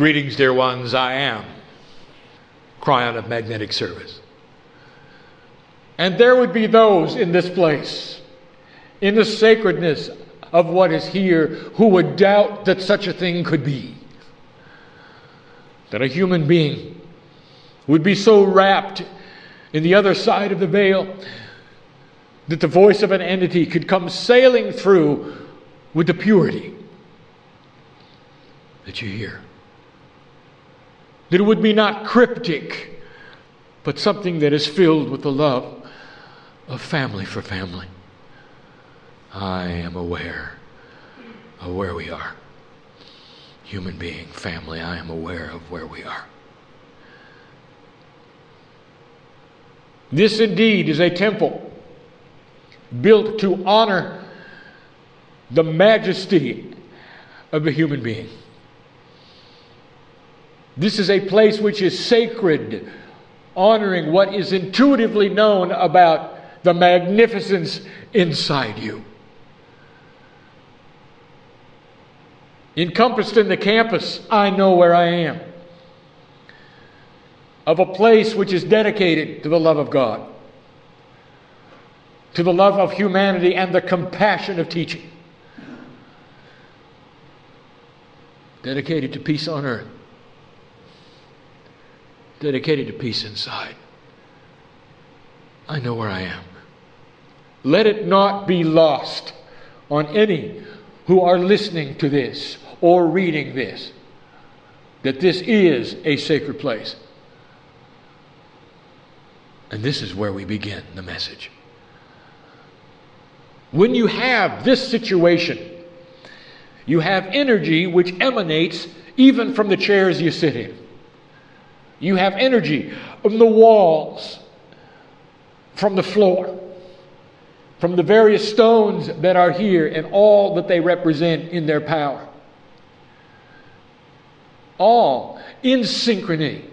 Greetings, dear ones, I am. Kryon of magnetic service. And there would be those in this place, in the sacredness of what is here, who would doubt that such a thing could be. That a human being would be so wrapped in the other side of the veil that the voice of an entity could come sailing through with the purity that you hear. That it would be not cryptic, but something that is filled with the love of family for family. I am aware of where we are. Human being, family, I am aware of where we are. This indeed is a temple built to honor the majesty of a human being. This is a place which is sacred, honoring what is intuitively known about the magnificence inside you. Encompassed in the campus, I know where I am. Of a place which is dedicated to the love of God, to the love of humanity, and the compassion of teaching. Dedicated to peace on earth dedicated to peace inside. I know where I am. Let it not be lost on any who are listening to this or reading this that this is a sacred place. And this is where we begin the message. When you have this situation, you have energy which emanates even from the chairs you sit in. You have energy from the walls, from the floor, from the various stones that are here and all that they represent in their power. All in synchrony,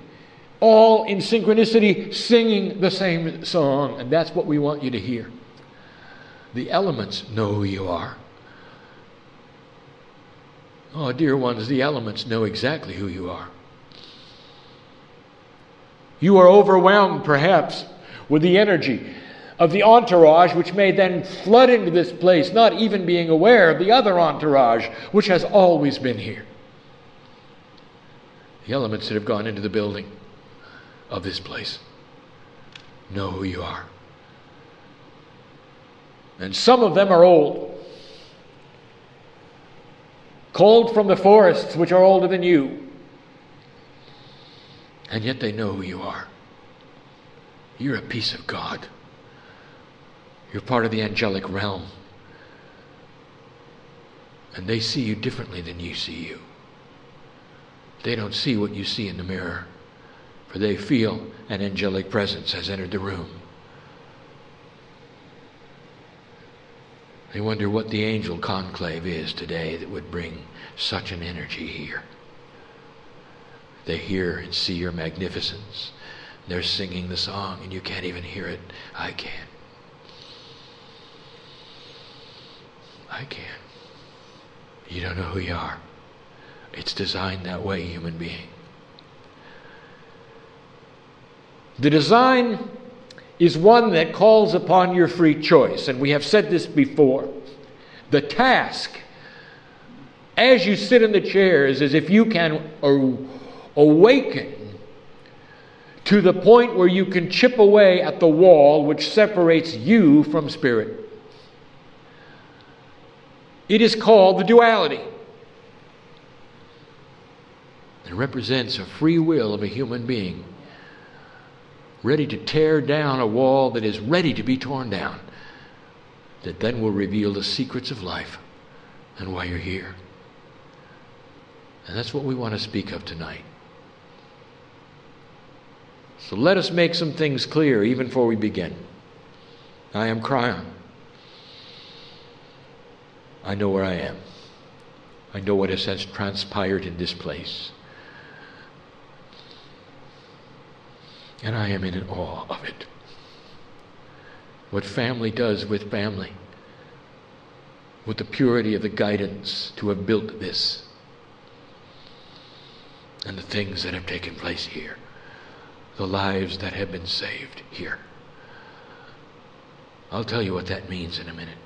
all in synchronicity, singing the same song. And that's what we want you to hear. The elements know who you are. Oh, dear ones, the elements know exactly who you are. You are overwhelmed, perhaps, with the energy of the entourage, which may then flood into this place, not even being aware of the other entourage, which has always been here. The elements that have gone into the building of this place know who you are. And some of them are old, called from the forests which are older than you and yet they know who you are. You're a piece of God. You're part of the angelic realm. And they see you differently than you see you. They don't see what you see in the mirror, for they feel an angelic presence has entered the room. They wonder what the angel conclave is today that would bring such an energy here. They hear and see your magnificence. They're singing the song, and you can't even hear it. I can. I can. You don't know who you are. It's designed that way, human being. The design is one that calls upon your free choice, and we have said this before. The task, as you sit in the chairs, is if you can awaken to the point where you can chip away at the wall which separates you from spirit. It is called the duality. It represents a free will of a human being ready to tear down a wall that is ready to be torn down, that then will reveal the secrets of life and why you're here. And that's what we want to speak of tonight. So let us make some things clear even before we begin. I am Kryon. I know where I am. I know what has transpired in this place. And I am in awe of it. What family does with family, with the purity of the guidance to have built this. and the things that have taken place here, the lives that have been saved here. I'll tell you what that means in a minute.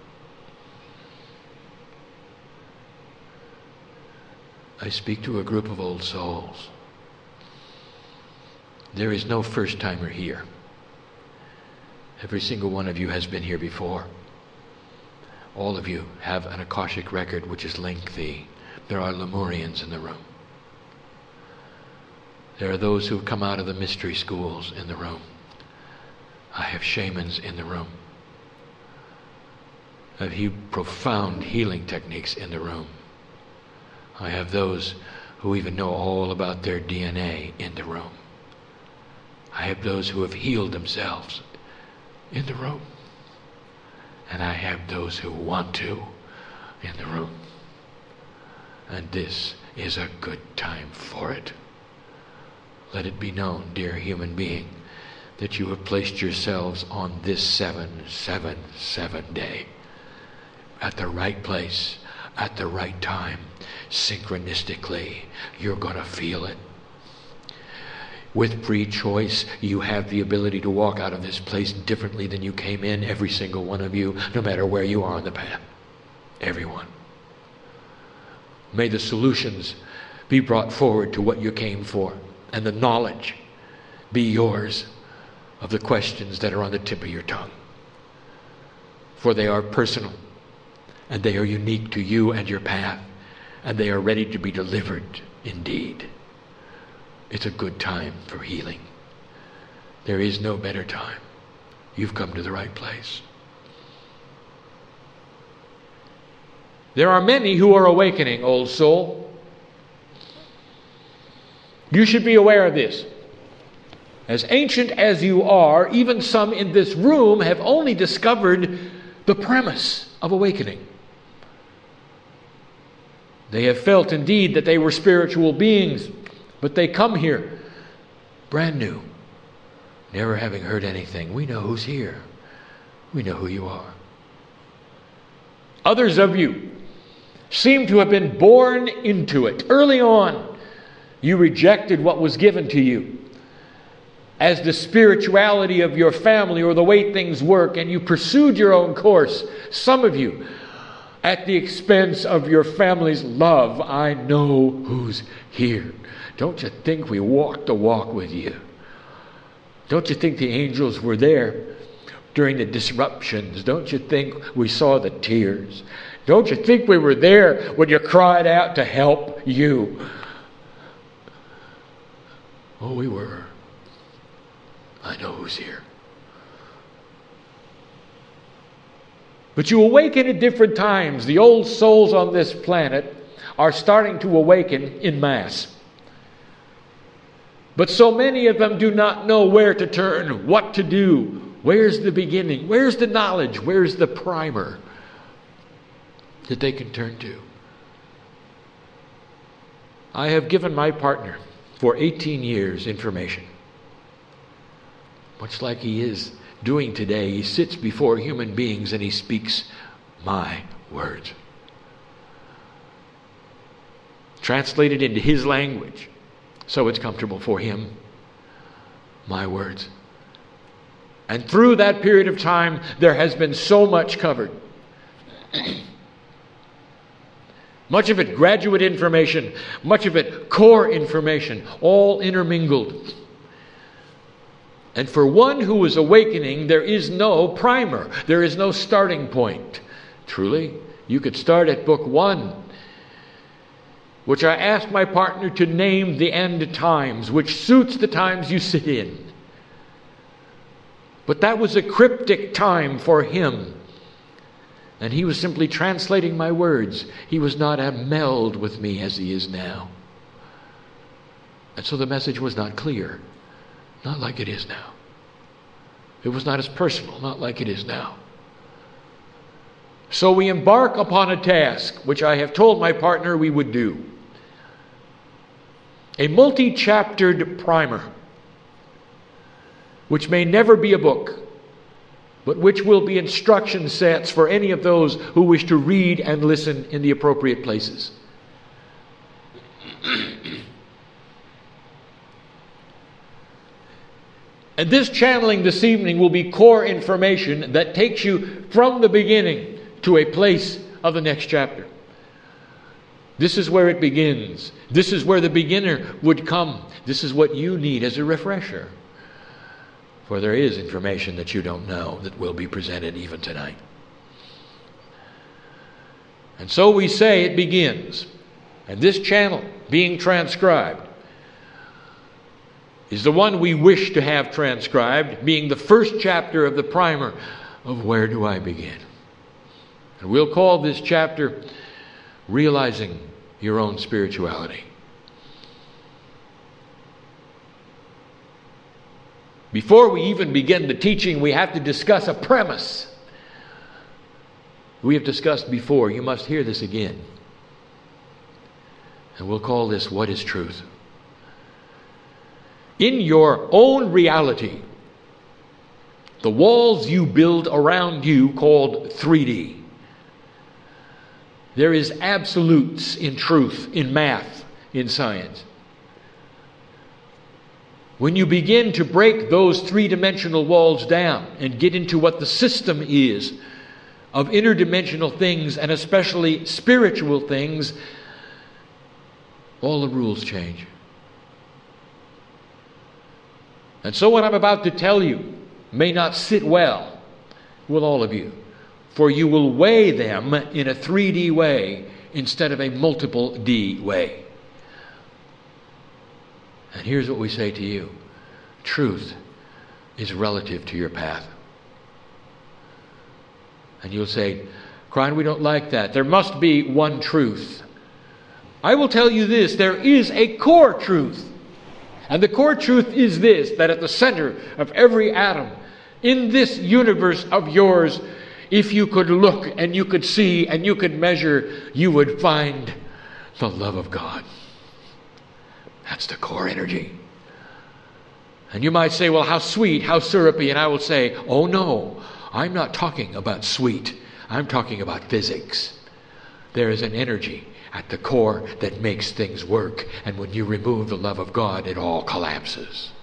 I speak to a group of old souls. There is no first timer here. Every single one of you has been here before. All of you have an Akashic record which is lengthy. There are Lemurians in the room. There are those who have come out of the mystery schools in the room. I have shamans in the room. I have profound healing techniques in the room. I have those who even know all about their DNA in the room. I have those who have healed themselves in the room. And I have those who want to in the room. And this is a good time for it. Let it be known, dear human being, that you have placed yourselves on this 777 day at the right place, at the right time, synchronistically. You're going to feel it. With free choice, you have the ability to walk out of this place differently than you came in, every single one of you, no matter where you are on the path. Everyone. May the solutions be brought forward to what you came for, and the knowledge be yours of the questions that are on the tip of your tongue. For they are personal, and they are unique to you and your path, and they are ready to be delivered indeed. It's a good time for healing. There is no better time. You've come to the right place. There are many who are awakening, old soul. You should be aware of this. As ancient as you are, even some in this room have only discovered the premise of awakening. They have felt indeed that they were spiritual beings but they come here brand new, never having heard anything. We know who's here, we know who you are. Others of you seem to have been born into it. Early on, you rejected what was given to you as the spirituality of your family or the way things work, and you pursued your own course. Some of you, at the expense of your family's love, I know who's here. Don't you think we walked the walk with you? Don't you think the angels were there during the disruptions? Don't you think we saw the tears? Don't you think we were there when you cried out to help you? Oh, we were. I know who's here. But you awaken at different times. The old souls on this planet are starting to awaken in mass. But so many of them do not know where to turn, what to do. Where's the beginning? Where's the knowledge? Where's the primer that they can turn to? I have given my partner for 18 years information. Much like he is doing today, he sits before human beings and he speaks my words. Translated into his language so it's comfortable for him. My words. And through that period of time, there has been so much covered. Much of it graduate information, much of it core information, all intermingled. And for one who is awakening, there is no primer, there is no starting point. Truly, you could start at book one which I asked my partner to name the end times, which suits the times you sit in. But that was a cryptic time for him. And he was simply translating my words. He was not a meld with me as he is now. And so the message was not clear, not like it is now. It was not as personal, not like it is now. So we embark upon a task which I have told my partner we would do a multi chaptered primer, which may never be a book, but which will be instruction sets for any of those who wish to read and listen in the appropriate places. and this channeling this evening will be core information that takes you from the beginning to a place of the next chapter. This is where it begins. This is where the beginner would come. This is what you need as a refresher. For there is information that you don't know that will be presented even tonight. And so we say it begins. And this channel being transcribed is the one we wish to have transcribed, being the first chapter of the primer of Where Do I Begin? And we'll call this chapter Realizing Your Own Spirituality. Before we even begin the teaching, we have to discuss a premise. We have discussed before, you must hear this again. And we'll call this What is Truth? In your own reality, the walls you build around you called 3D there is absolutes in truth, in math, in science. When you begin to break those three dimensional walls down and get into what the system is of interdimensional things and especially spiritual things, all the rules change. And so, what I'm about to tell you may not sit well with all of you for you will weigh them in a 3D way instead of a multiple D way. And here's what we say to you truth is relative to your path. And you'll say, Kryon, we don't like that. There must be one truth. I will tell you this there is a core truth. And the core truth is this that at the center of every atom in this universe of yours if you could look and you could see and you could measure, you would find the love of God. That's the core energy. And you might say, well, how sweet, how syrupy. And I will say, oh no, I'm not talking about sweet. I'm talking about physics. There is an energy at the core that makes things work. And when you remove the love of God, it all collapses.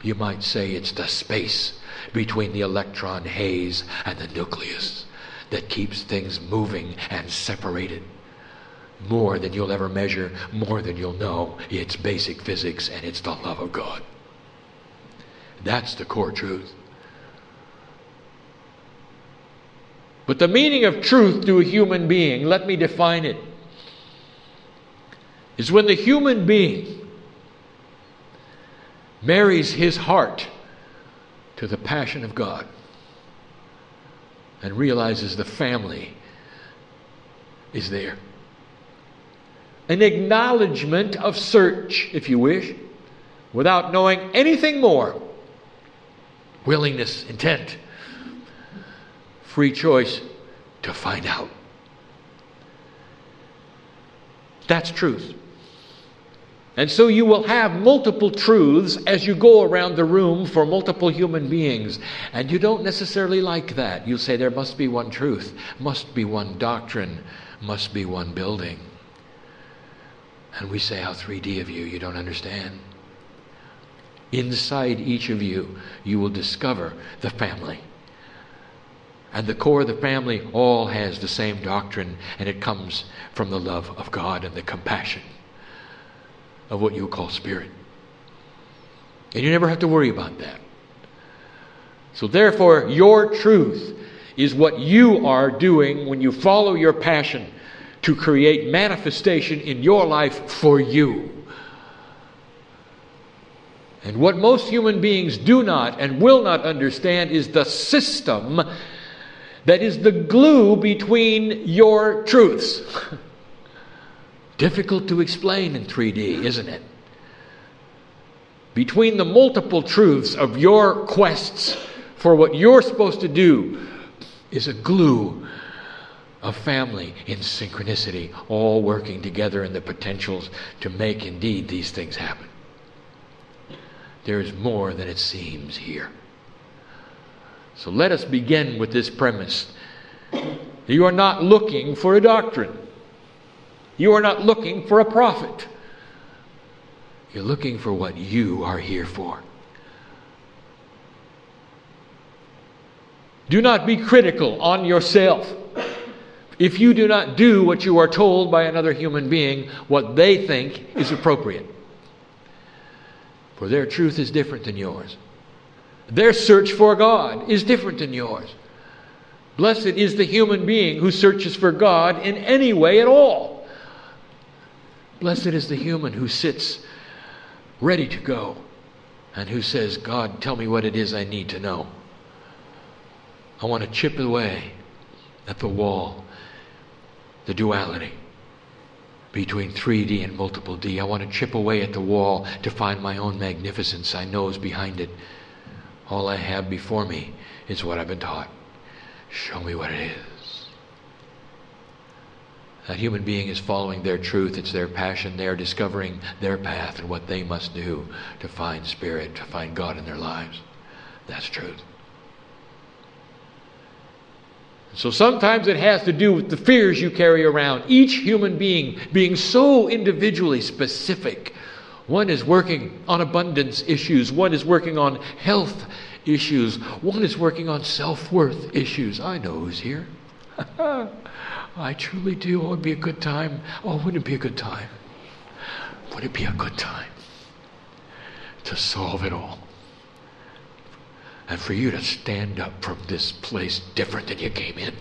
You might say it's the space between the electron haze and the nucleus that keeps things moving and separated. More than you'll ever measure, more than you'll know. It's basic physics and it's the love of God. That's the core truth. But the meaning of truth to a human being, let me define it, is when the human being marries his heart to the passion of God and realizes the family is there. An acknowledgement of search, if you wish, without knowing anything more. Willingness, intent, free choice to find out. That's truth. And so you will have multiple truths as you go around the room for multiple human beings. And you don't necessarily like that. You say there must be one truth, must be one doctrine, must be one building. And we say, How 3D of you, you don't understand. Inside each of you, you will discover the family. And the core of the family all has the same doctrine, and it comes from the love of God and the compassion of what you call spirit. And you never have to worry about that. So, therefore, your truth is what you are doing when you follow your passion to create manifestation in your life for you. And what most human beings do not and will not understand is the system that is the glue between your truths. Difficult to explain in 3D, isn't it? Between the multiple truths of your quests for what you're supposed to do is a glue of family in synchronicity, all working together in the potentials to make indeed these things happen. There is more than it seems here. So let us begin with this premise. You are not looking for a doctrine. You are not looking for a prophet. You're looking for what you are here for. Do not be critical on yourself. If you do not do what you are told by another human being, what they think is appropriate. For their truth is different than yours. Their search for God is different than yours. Blessed is the human being who searches for God in any way at all. Blessed is the human who sits ready to go and who says, God, tell me what it is I need to know. I want to chip away at the wall, the duality between 3D and multiple D. I want to chip away at the wall to find my own magnificence I know is behind it. All I have before me is what I've been taught. Show me what it is. That human being is following their truth. It's their passion. They are discovering their path and what they must do to find spirit, to find God in their lives. That's truth. So sometimes it has to do with the fears you carry around. Each human being being so individually specific. One is working on abundance issues, one is working on health issues, one is working on self worth issues. I know who's here. I truly do. Oh, it would be a good time. Oh, wouldn't it be a good time? Would it be a good time to solve it all? And for you to stand up from this place different than you came in.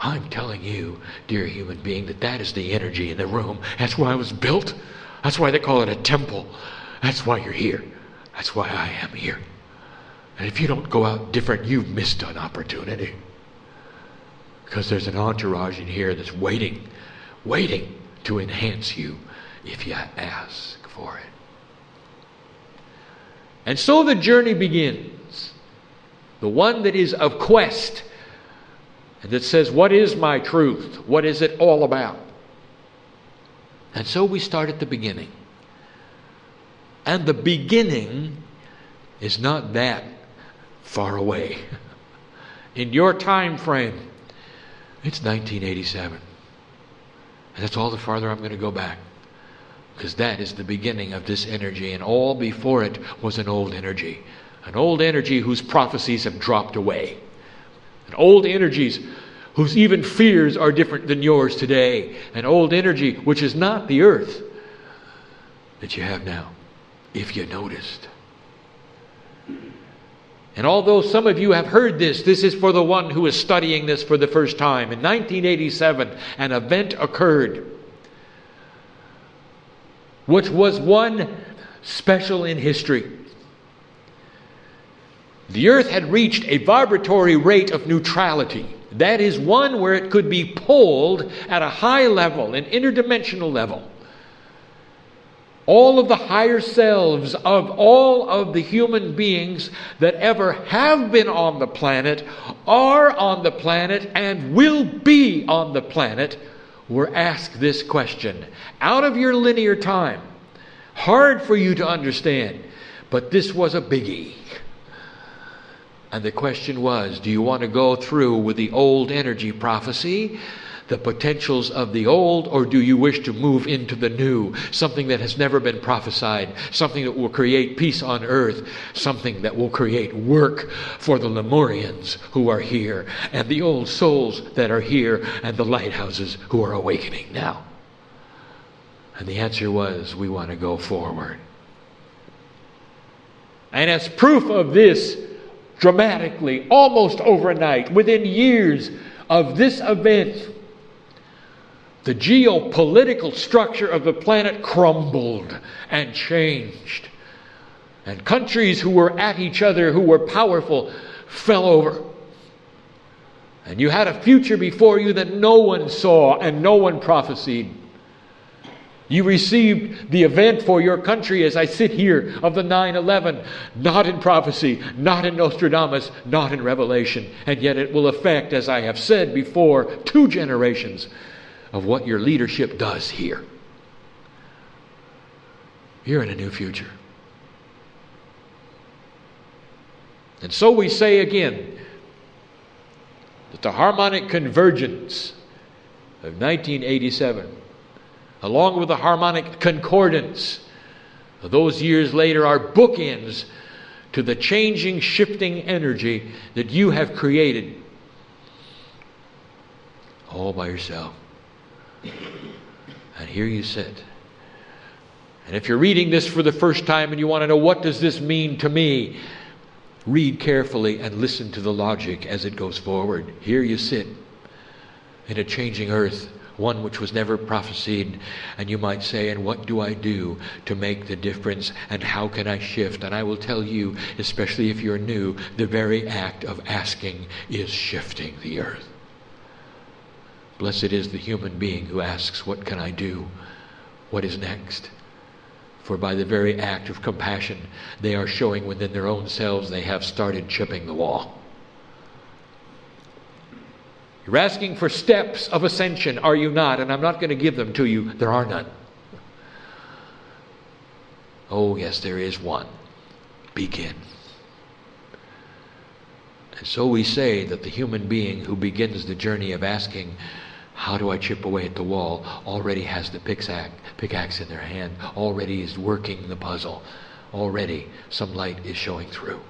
I'm telling you, dear human being, that that is the energy in the room. That's why I was built. That's why they call it a temple. That's why you're here. That's why I am here. And if you don't go out different, you've missed an opportunity. Because there's an entourage in here that's waiting, waiting to enhance you if you ask for it. And so the journey begins. The one that is of quest and that says, What is my truth? What is it all about? And so we start at the beginning. And the beginning is not that far away. In your time frame, it's 1987. And that's all the farther I'm going to go back because that is the beginning of this energy, and all before it was an old energy. An old energy whose prophecies have dropped away. An old energies whose even fears are different than yours today. An old energy which is not the earth that you have now, if you noticed. And although some of you have heard this, this is for the one who is studying this for the first time. In 1987, an event occurred which was one special in history. The earth had reached a vibratory rate of neutrality. That is one where it could be pulled at a high level, an interdimensional level. All of the higher selves of all of the human beings that ever have been on the planet, are on the planet, and will be on the planet were asked this question out of your linear time. Hard for you to understand, but this was a biggie. And the question was do you want to go through with the old energy prophecy, the potentials of the old, or do you wish to move into the new, something that has never been prophesied, something that will create peace on earth, something that will create work for the Lemurians who are here, and the old souls that are here, and the lighthouses who are awakening now? And the answer was, we want to go forward. And as proof of this, dramatically, almost overnight, within years of this event, the geopolitical structure of the planet crumbled and changed. And countries who were at each other, who were powerful, fell over. And you had a future before you that no one saw and no one prophesied. You received the event for your country as I sit here of the 9 11, not in prophecy, not in Nostradamus, not in Revelation. And yet it will affect, as I have said before, two generations of what your leadership does here. You're in a new future. And so we say again that the harmonic convergence of 1987 along with the harmonic concordance. Of those years later are bookends to the changing, shifting energy that you have created all by yourself. And here you sit. And if you're reading this for the first time and you want to know what does this mean to me, read carefully and listen to the logic as it goes forward. Here you sit in a changing earth, one which was never prophesied, and you might say, And what do I do to make the difference, and how can I shift? And I will tell you, especially if you're new, the very act of asking is shifting the earth. Blessed is the human being who asks, What can I do? What is next? For by the very act of compassion, they are showing within their own selves they have started chipping the wall. You're asking for steps of ascension, are you not? And I'm not going to give them to you. There are none. Oh, yes, there is one. Begin. And so we say that the human being who begins the journey of asking, how do I chip away at the wall? Already has the pickaxe, pickaxe in their hand, already is working the puzzle, already some light is showing through.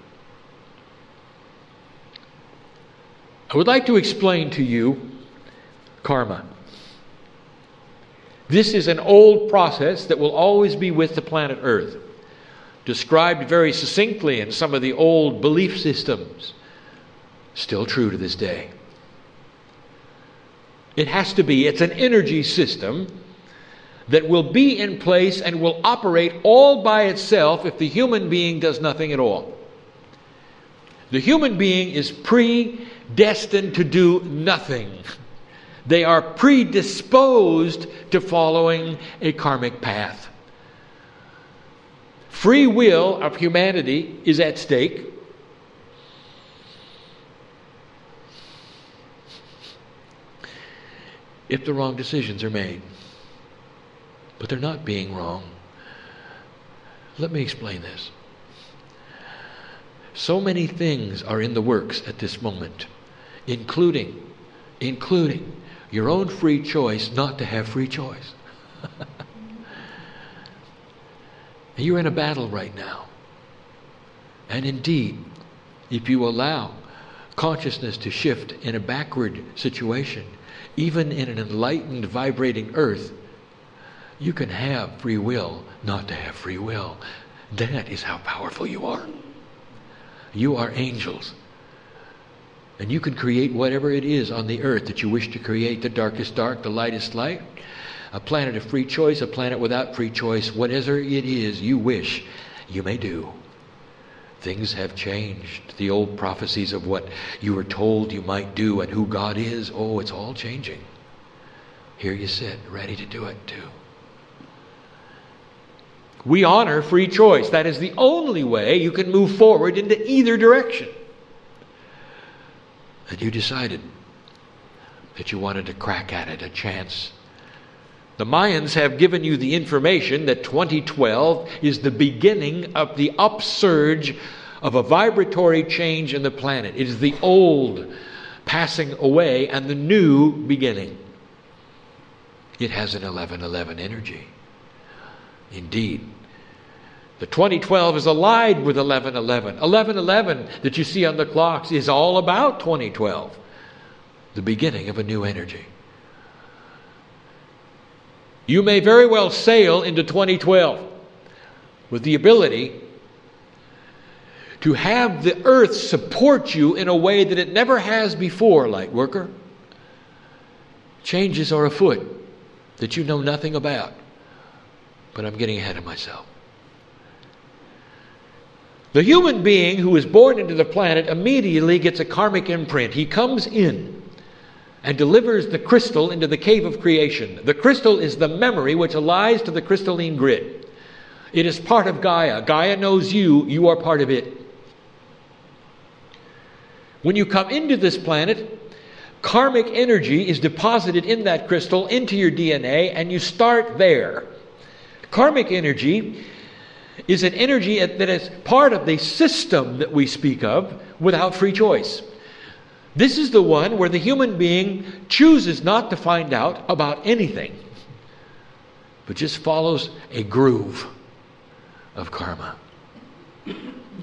I would like to explain to you karma. This is an old process that will always be with the planet Earth, described very succinctly in some of the old belief systems, still true to this day. It has to be. It's an energy system that will be in place and will operate all by itself if the human being does nothing at all. The human being is predestined to do nothing. They are predisposed to following a karmic path. Free will of humanity is at stake. If the wrong decisions are made. But they're not being wrong. Let me explain this. So many things are in the works at this moment, including including your own free choice not to have free choice. You're in a battle right now. And indeed, if you allow consciousness to shift in a backward situation, even in an enlightened, vibrating earth, you can have free will not to have free will. That is how powerful you are. You are angels. And you can create whatever it is on the earth that you wish to create the darkest dark, the lightest light, a planet of free choice, a planet without free choice, whatever it is you wish, you may do. Things have changed. The old prophecies of what you were told you might do and who God is, oh, it's all changing. Here you sit, ready to do it too. We honor free choice. That is the only way you can move forward into either direction. And you decided that you wanted to crack at it, a chance. The Mayans have given you the information that 2012 is the beginning of the upsurge of a vibratory change in the planet. It is the old passing away and the new beginning. It has an 1111 energy. Indeed. The 2012 is allied with 1111. 1111 that you see on the clocks is all about 2012, the beginning of a new energy. You may very well sail into 2012 with the ability to have the earth support you in a way that it never has before, light worker. Changes are afoot that you know nothing about. But I'm getting ahead of myself. The human being who is born into the planet immediately gets a karmic imprint. He comes in and delivers the crystal into the cave of creation. The crystal is the memory which allies to the crystalline grid. It is part of Gaia. Gaia knows you, you are part of it. When you come into this planet, karmic energy is deposited in that crystal into your DNA, and you start there. Karmic energy is an energy that is part of the system that we speak of without free choice. This is the one where the human being chooses not to find out about anything, but just follows a groove of karma.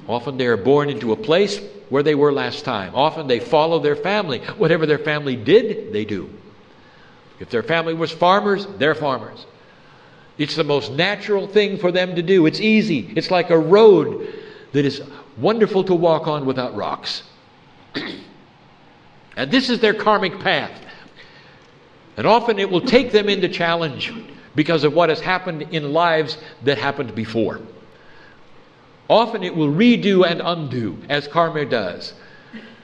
Often they are born into a place where they were last time. Often they follow their family. Whatever their family did, they do. If their family was farmers, they're farmers. It's the most natural thing for them to do. It's easy. It's like a road that is wonderful to walk on without rocks. and this is their karmic path. And often it will take them into challenge because of what has happened in lives that happened before. Often it will redo and undo, as karma does,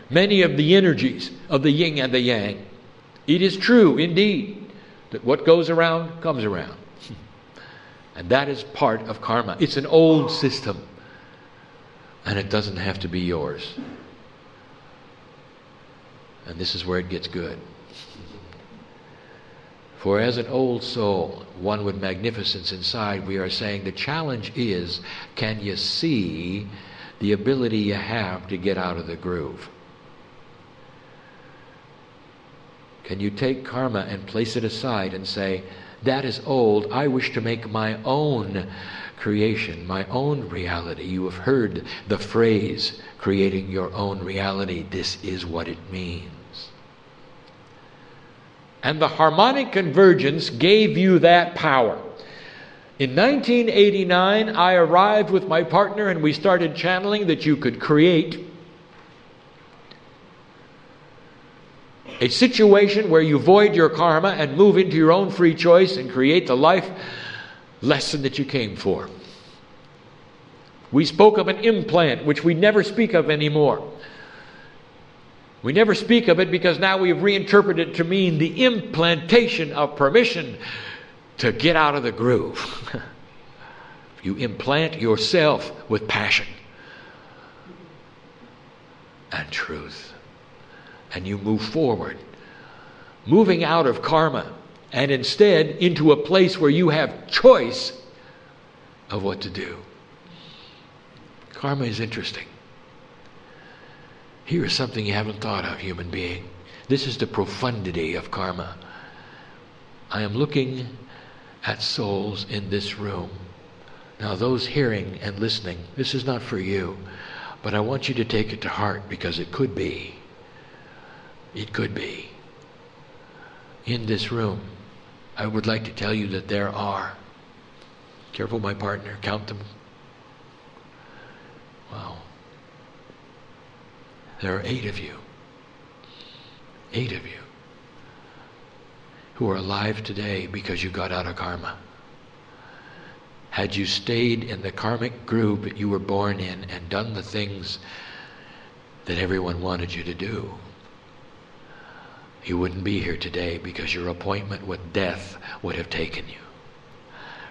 many of the energies of the yin and the yang. It is true, indeed, that what goes around comes around. And that is part of karma. It's an old system, and it doesn't have to be yours. And this is where it gets good. For as an old soul, one with magnificence inside, we are saying the challenge is can you see the ability you have to get out of the groove? Can you take karma and place it aside and say, that is old. I wish to make my own creation, my own reality. You have heard the phrase, creating your own reality. This is what it means. And the harmonic convergence gave you that power. In 1989, I arrived with my partner and we started channeling that you could create a situation where you void your karma and move into your own free choice and create the life lesson that you came for. We spoke of an implant, which we never speak of anymore. We never speak of it because now we've reinterpreted it to mean the implantation of permission to get out of the groove. you implant yourself with passion and truth and you move forward, moving out of karma and instead into a place where you have choice of what to do. Karma is interesting. Here is something you haven't thought of, human being. This is the profundity of karma. I am looking at souls in this room. Now, those hearing and listening, this is not for you, but I want you to take it to heart because it could be it could be. In this room, I would like to tell you that there are. Careful, my partner, count them. Wow. There are eight of you. Eight of you who are alive today because you got out of karma. Had you stayed in the karmic that you were born in and done the things that everyone wanted you to do, you wouldn't be here today because your appointment with death would have taken you.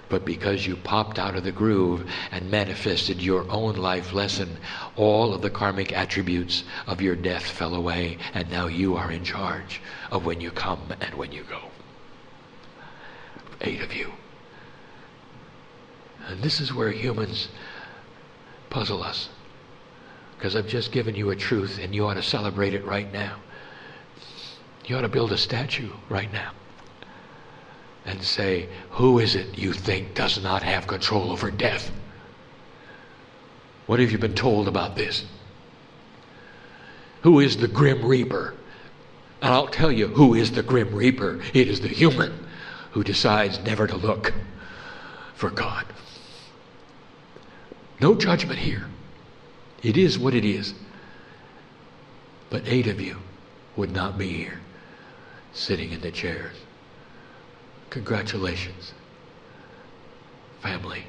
But because you popped out of the groove and manifested your own life lesson, all of the karmic attributes of your death fell away, and now you are in charge of when you come and when you go. Eight of you. And this is where humans puzzle us. Because I've just given you a truth, and you ought to celebrate it right now. You ought to build a statue right now and say, Who is it you think does not have control over death? What have you been told about this? Who is the Grim Reaper? And I'll tell you who is the Grim Reaper. It is the human who decides never to look for God. No judgment here. It is what it is. But eight of you would not be here sitting in the chairs. Congratulations, family,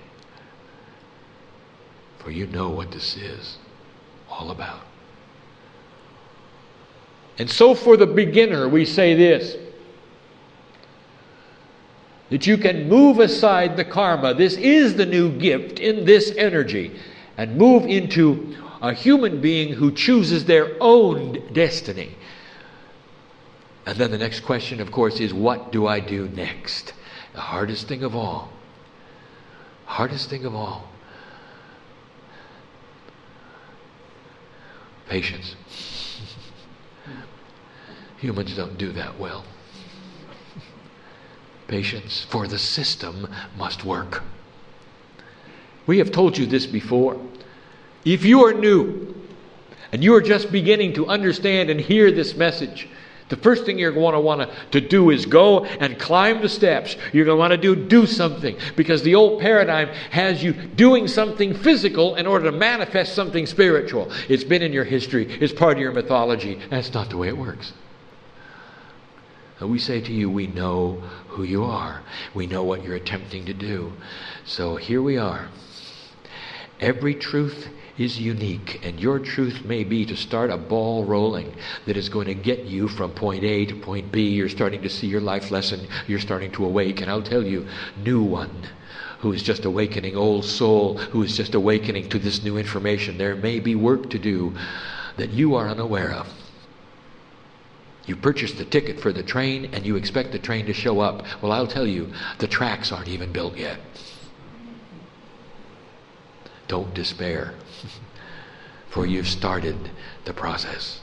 for you know what this is all about. And so, for the beginner, we say this that you can move aside the karma. This is the new gift in this energy and move into a human being who chooses their own destiny. And then the next question, of course, is what do I do next? The hardest thing of all. Hardest thing of all. Patience. Humans don't do that well. Patience, for the system must work. We have told you this before. If you are new and you are just beginning to understand and hear this message, the first thing you're going to want to do is go and climb the steps. You're going to want to do do something because the old paradigm has you doing something physical in order to manifest something spiritual. It's been in your history. It's part of your mythology. That's not the way it works. And we say to you, we know who you are. We know what you're attempting to do. So here we are. Every truth is unique, and your truth may be to start a ball rolling that is going to get you from point A to point B. You're starting to see your life lesson, you're starting to awake, and I'll tell you, new one who is just awakening, old soul who is just awakening to this new information. There may be work to do that you are unaware of. You purchased the ticket for the train and you expect the train to show up. Well, I'll tell you, the tracks aren't even built yet. Don't despair, for you've started the process.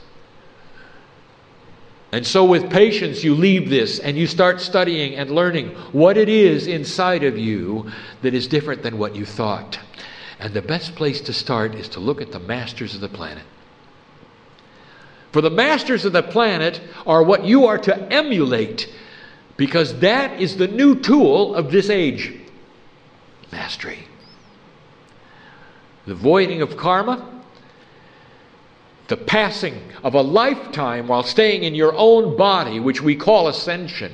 And so, with patience, you leave this and you start studying and learning what it is inside of you that is different than what you thought. And the best place to start is to look at the masters of the planet. For the masters of the planet are what you are to emulate because that is the new tool of this age mastery the voiding of karma, the passing of a lifetime while staying in your own body, which we call ascension,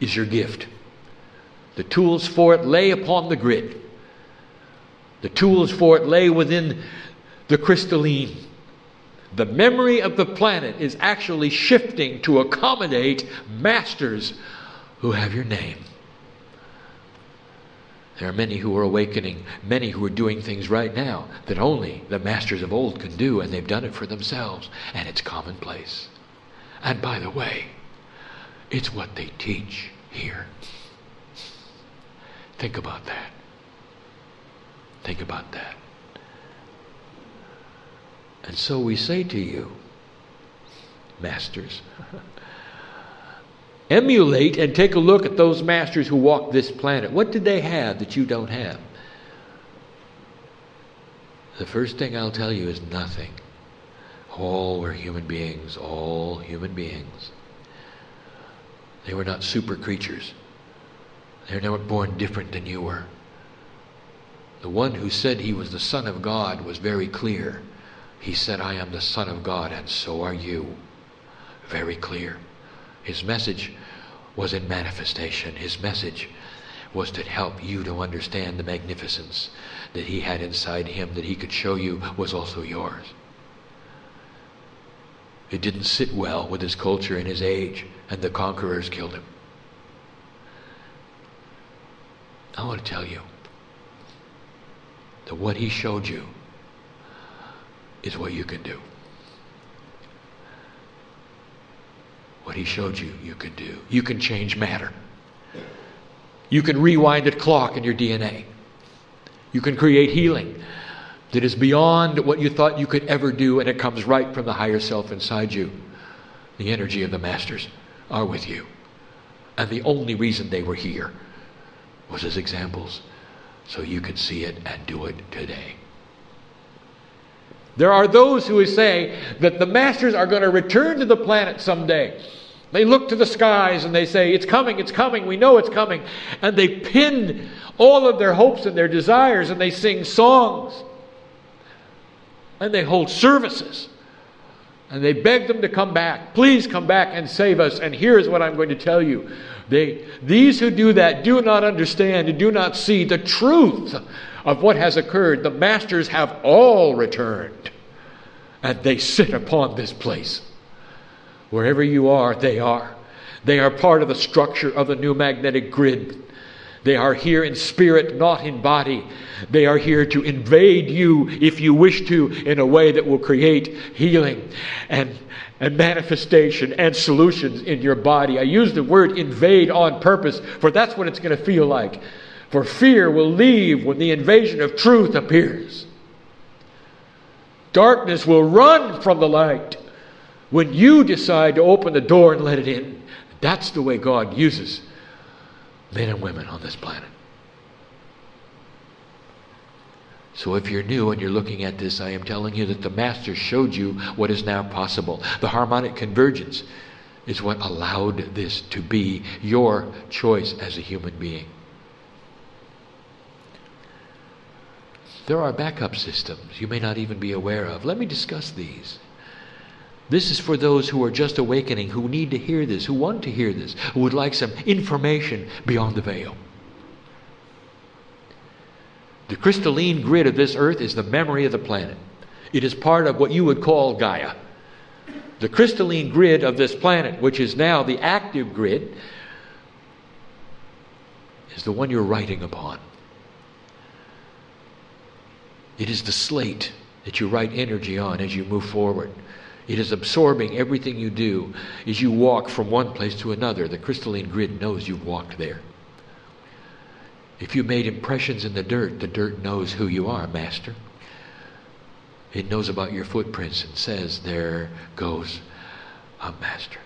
is your gift. The tools for it lay upon the grid. The tools for it lay within the crystalline. The memory of the planet is actually shifting to accommodate masters who have your name. There are many who are awakening, many who are doing things right now that only the masters of old can do, and they've done it for themselves, and it's commonplace. And by the way, it's what they teach here. Think about that. Think about that. And so we say to you, masters, Emulate and take a look at those masters who walked this planet. What did they have that you don't have? The first thing I'll tell you is nothing. All were human beings, all human beings. They were not super creatures. They were never born different than you were. The one who said he was the Son of God was very clear. He said, I am the Son of God, and so are you. Very clear. His message was in manifestation. His message was to help you to understand the magnificence that he had inside him that he could show you was also yours. It didn't sit well with his culture and his age, and the conquerors killed him. I want to tell you that what he showed you is what you can do. What he showed you you could do. You can change matter. You can rewind a clock in your DNA. You can create healing that is beyond what you thought you could ever do, and it comes right from the higher self inside you. The energy of the masters are with you. And the only reason they were here was as examples, so you could see it and do it today. There are those who say that the masters are going to return to the planet someday. They look to the skies and they say, It's coming, it's coming, we know it's coming. And they pin all of their hopes and their desires and they sing songs. And they hold services. And they beg them to come back. Please come back and save us. And here's what I'm going to tell you. They, these who do that do not understand and do not see the truth of what has occurred. The masters have all returned, and they sit upon this place. Wherever you are, they are. They are part of the structure of the new magnetic grid. They are here in spirit, not in body. They are here to invade you, if you wish to, in a way that will create healing and, and manifestation and solutions in your body. I use the word invade on purpose, for that's what it's going to feel like. For fear will leave when the invasion of truth appears. Darkness will run from the light when you decide to open the door and let it in. That's the way God uses men and women on this planet. So if you're new and you're looking at this, I am telling you that the Master showed you what is now possible. The harmonic convergence is what allowed this to be your choice as a human being. There are backup systems you may not even be aware of. Let me discuss these. This is for those who are just awakening, who need to hear this, who want to hear this, who would like some information beyond the veil. The crystalline grid of this earth is the memory of the planet. It is part of what you would call Gaia. The crystalline grid of this planet, which is now the active grid, is the one you're writing upon. It is the slate that you write energy on as you move forward. It is absorbing everything you do as you walk from one place to another. The crystalline grid knows you've walked there. If you made impressions in the dirt, the dirt knows who you are, Master. It knows about your footprints and says, There goes a Master.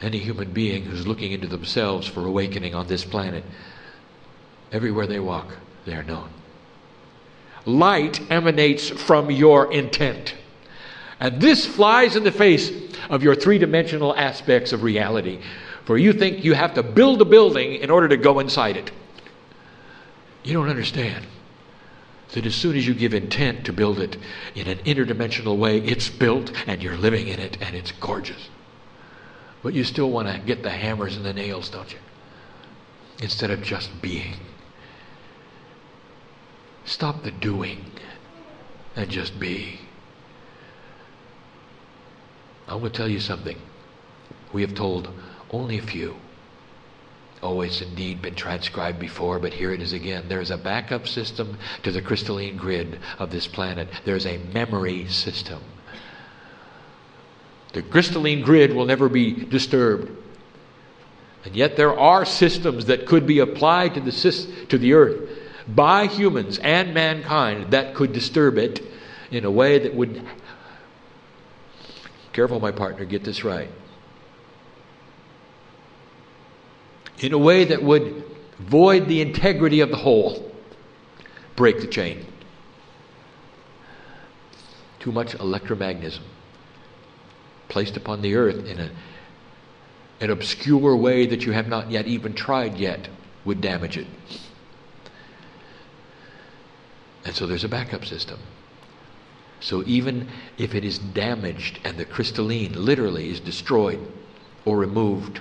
Any human being who's looking into themselves for awakening on this planet, everywhere they walk, they are known. Light emanates from your intent. And this flies in the face of your three dimensional aspects of reality. For you think you have to build a building in order to go inside it. You don't understand that as soon as you give intent to build it in an interdimensional way, it's built and you're living in it and it's gorgeous. But you still want to get the hammers and the nails, don't you? Instead of just being. Stop the doing and just be. Going to tell you something. We have told only a few. Oh, it's indeed been transcribed before, but here it is again. There's a backup system to the crystalline grid of this planet. There's a memory system. The crystalline grid will never be disturbed. And yet there are systems that could be applied to the, to the earth by humans and mankind that could disturb it in a way that would. Careful, my partner, get this right. In a way that would void the integrity of the whole, break the chain. Too much electromagnetism placed upon the earth in a, an obscure way that you have not yet even tried yet would damage it. And so there's a backup system. So even if it is damaged and the crystalline literally is destroyed or removed,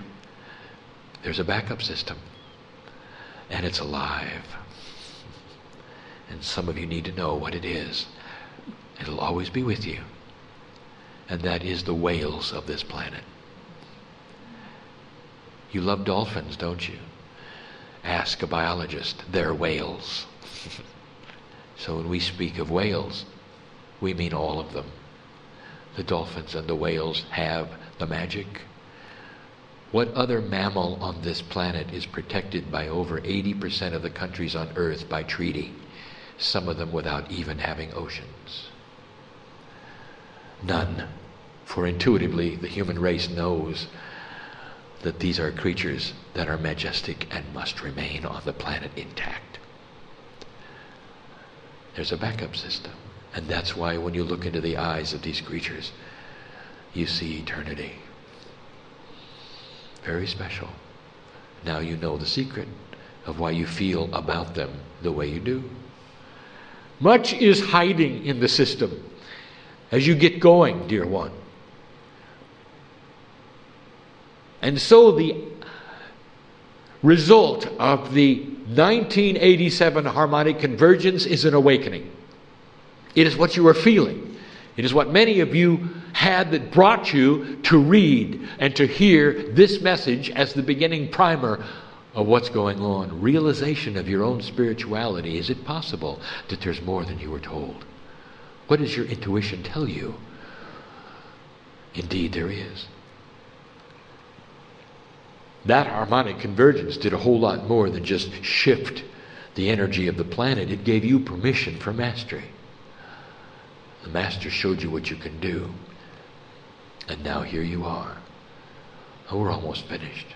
there's a backup system. And it's alive. And some of you need to know what it is. It'll always be with you. And that is the whales of this planet. You love dolphins, don't you? Ask a biologist. They're whales. So when we speak of whales, we mean all of them. The dolphins and the whales have the magic. What other mammal on this planet is protected by over 80% of the countries on Earth by treaty, some of them without even having oceans? None. For intuitively, the human race knows that these are creatures that are majestic and must remain on the planet intact. There's a backup system. And that's why when you look into the eyes of these creatures, you see eternity. Very special. Now you know the secret of why you feel about them the way you do. Much is hiding in the system as you get going, dear one. And so the result of the 1987 harmonic convergence is an awakening. It is what you are feeling. It is what many of you had that brought you to read and to hear this message as the beginning primer of what's going on. Realization of your own spirituality. Is it possible that there's more than you were told? What does your intuition tell you? Indeed, there is. That harmonic convergence did a whole lot more than just shift the energy of the planet. It gave you permission for mastery. The Master showed you what you can do. And now here you are. Oh, we're almost finished.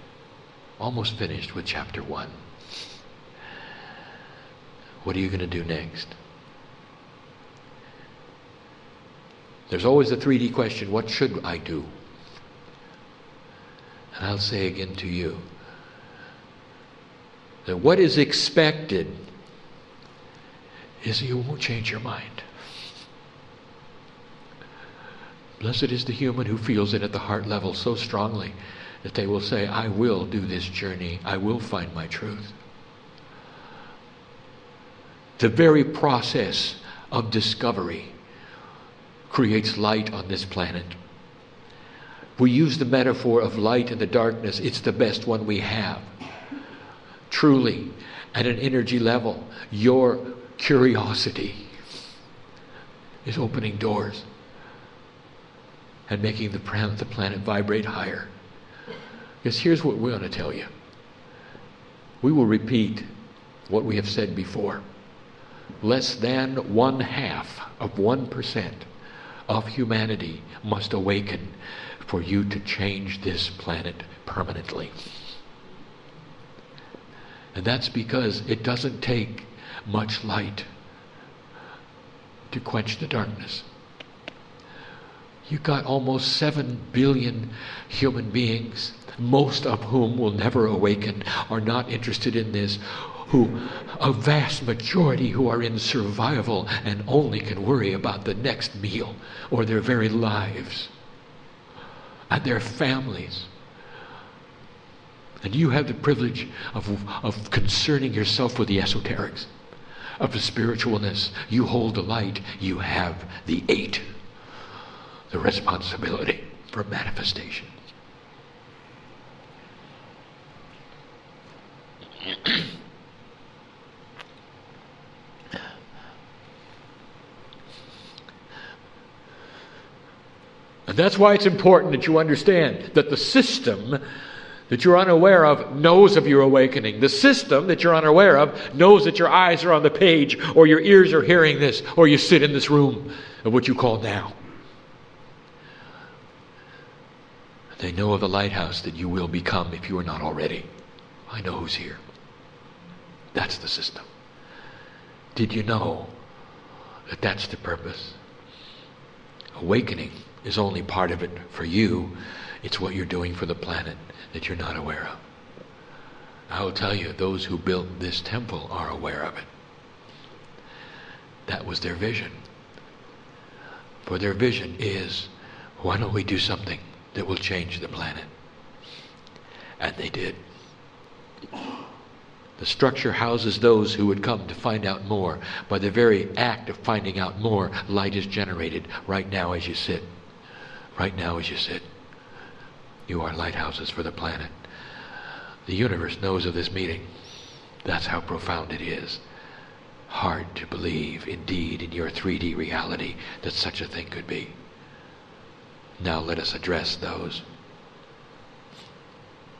Almost finished with chapter one. What are you going to do next? There's always the 3D question what should I do? And I'll say again to you that what is expected is you won't change your mind. Blessed is the human who feels it at the heart level so strongly that they will say, I will do this journey. I will find my truth. The very process of discovery creates light on this planet. We use the metaphor of light and the darkness, it's the best one we have. Truly, at an energy level, your curiosity is opening doors and making the planet, the planet vibrate higher. Because here's what we want to tell you we will repeat what we have said before. Less than one half of 1% of humanity must awaken for you to change this planet permanently. And that's because it doesn't take much light to quench the darkness. You've got almost 7 billion human beings, most of whom will never awaken, are not interested in this, who, a vast majority who are in survival and only can worry about the next meal or their very lives and their families. And you have the privilege of, of concerning yourself with the esoterics, of the spiritualness. You hold the light, you have the eight the responsibility for manifestation. and that's why it's important that you understand that the system that you're unaware of knows of your awakening. The system that you're unaware of knows that your eyes are on the page, or your ears are hearing this, or you sit in this room of what you call now. They know of the lighthouse that you will become if you are not already. I know who's here. That's the system. Did you know that that's the purpose? Awakening is only part of it for you. It's what you're doing for the planet that you're not aware of. I will tell you, those who built this temple are aware of it. That was their vision. For their vision is why don't we do something that will change the planet. And they did. The structure houses those who would come to find out more. By the very act of finding out more, light is generated right now as you sit. Right now as you sit. You are lighthouses for the planet. The universe knows of this meeting. That's how profound it is. Hard to believe, indeed, in your 3D reality that such a thing could be. Now let us address those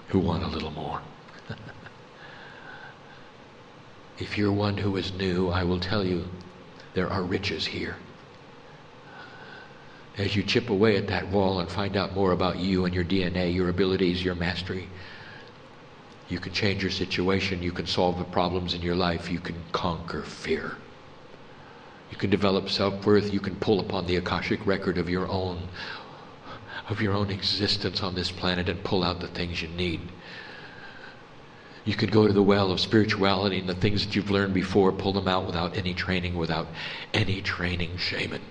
who want a little more. if you're one who is new, I will tell you there are riches here. As you chip away at that wall and find out more about you and your DNA, your abilities, your mastery, you can change your situation. You can solve the problems in your life. You can conquer fear. You can develop self worth. You can pull upon the Akashic record of your own of your own existence on this planet and pull out the things you need. You could go to the well of spirituality and the things that you've learned before, pull them out without any training, without any training shaman.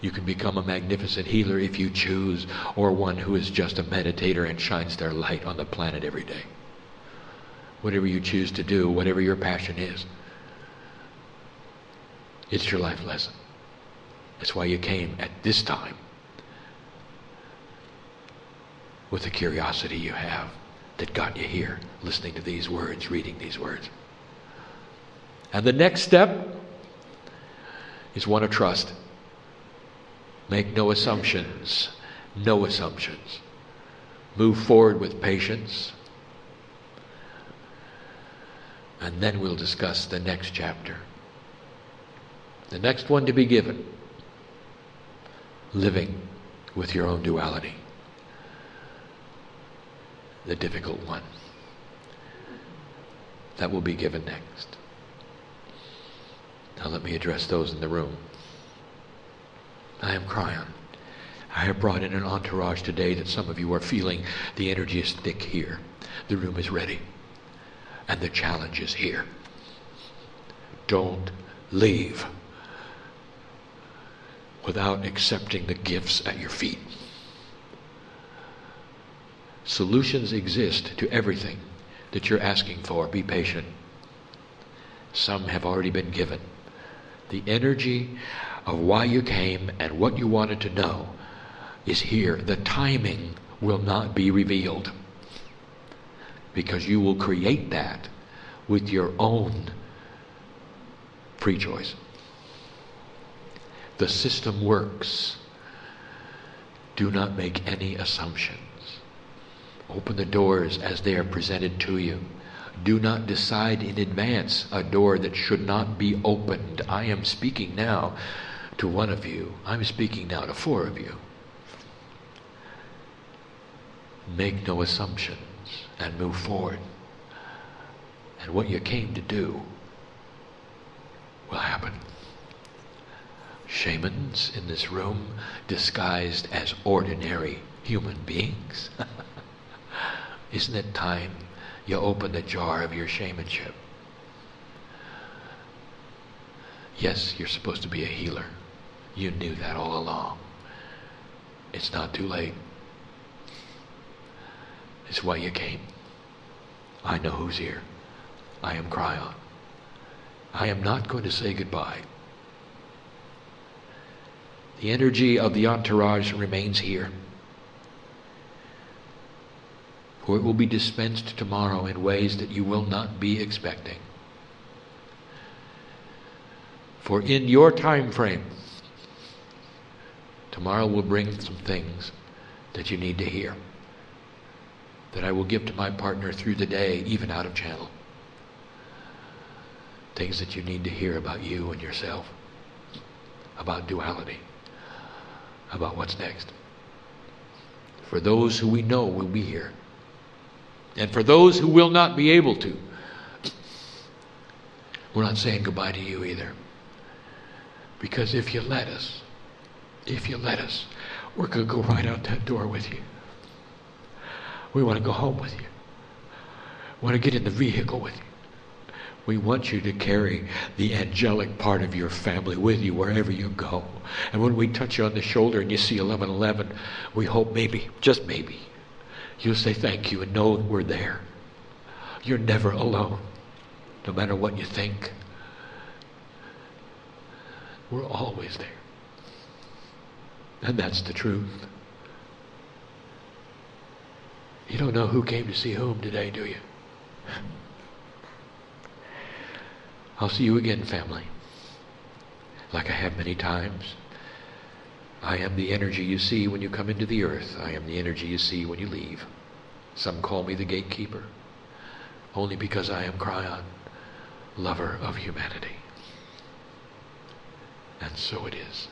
You can become a magnificent healer if you choose, or one who is just a meditator and shines their light on the planet every day. Whatever you choose to do, whatever your passion is, it's your life lesson. That's why you came at this time with the curiosity you have that got you here, listening to these words, reading these words. And the next step is one of trust. Make no assumptions. No assumptions. Move forward with patience. And then we'll discuss the next chapter. The next one to be given living with your own duality the difficult one. That will be given next. Now let me address those in the room. I am Kryon. I have brought in an entourage today that some of you are feeling the energy is thick here. The room is ready. And the challenge is here. Don't leave without accepting the gifts at your feet. Solutions exist to everything that you're asking for. Be patient. Some have already been given. The energy of why you came and what you wanted to know is here. The timing will not be revealed because you will create that with your own free choice. The system works. Do not make any assumptions. Open the doors as they are presented to you. Do not decide in advance a door that should not be opened. I am speaking now to one of you. I'm speaking now to four of you. Make no assumptions and move forward. And what you came to do will happen. Shamans in this room disguised as ordinary human beings. Isn't it time you open the jar of your shamanship? Yes, you're supposed to be a healer. You knew that all along. It's not too late. It's why you came. I know who's here. I am Kryon. I am not going to say goodbye. The energy of the entourage remains here. For it will be dispensed tomorrow in ways that you will not be expecting. For in your time frame, tomorrow will bring some things that you need to hear that I will give to my partner through the day, even out of channel. Things that you need to hear about you and yourself, about duality, about what's next. For those who we know will be here, and for those who will not be able to, we're not saying goodbye to you either. Because if you let us, if you let us, we're going to go right out that door with you. We want to go home with you. We want to get in the vehicle with you. We want you to carry the angelic part of your family with you wherever you go. And when we touch you on the shoulder and you see 1111, we hope maybe, just maybe, you'll say thank you and know we're there. You're never alone, no matter what you think. We're always there. And that's the truth. You don't know who came to see whom today, do you? I'll see you again, family. Like I have many times. I am the energy you see when you come into the earth. I am the energy you see when you leave. Some call me the gatekeeper, only because I am Kryon, lover of humanity. And so it is.